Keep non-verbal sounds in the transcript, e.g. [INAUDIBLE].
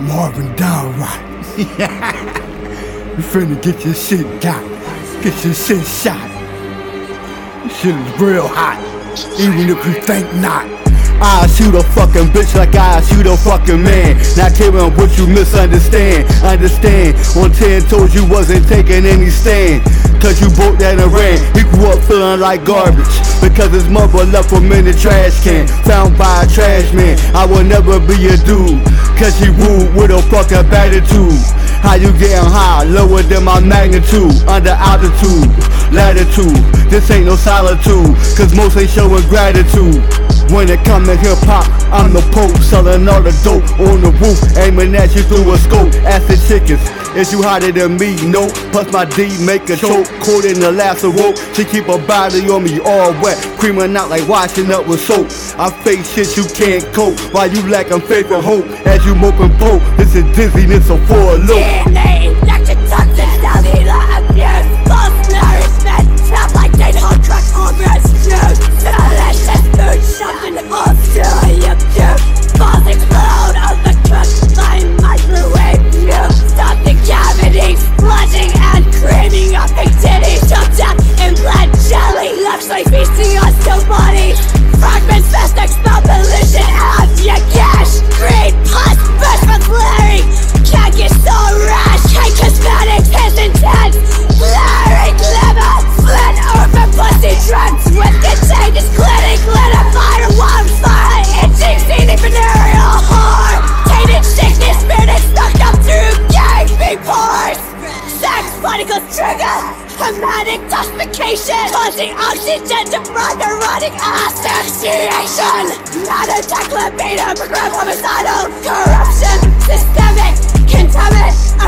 Marvin Downright. [LAUGHS] you finna get your shit got. Get your shit shot. This shit is real hot. Even if you think not. I shoot a fucking bitch like I shoot a fucking man. Not caring what you misunderstand. Understand, on 10 toes you wasn't taking any stand. Cause you broke that and ran. He grew up feeling like garbage. Because his mother left him in the trash can. Found by a trash man. I will never be a dude. Cause he rude with a fucking attitude. How you getting high, lower than my magnitude, under altitude, latitude. This ain't no solitude, cause most ain't showing gratitude. When it come to hip hop, I'm the Pope, selling all the dope on the roof, aiming at you through a scope. Acid chickens, is you hotter than me? No, plus my D make a choke, caught in the last rope. She keep her body on me all wet, creaming out like washing up with soap. I face shit you can't cope, while you lacking faith and hope. As you mope and poke, this is dizziness of four low. DNA and creaming up big titties, jumped out implant jelly, left like feasting on still bodies, Calcification, causing oxygen to run erotic asphyxiation. Not a declaration, program homicidal corruption, systemic contaminant.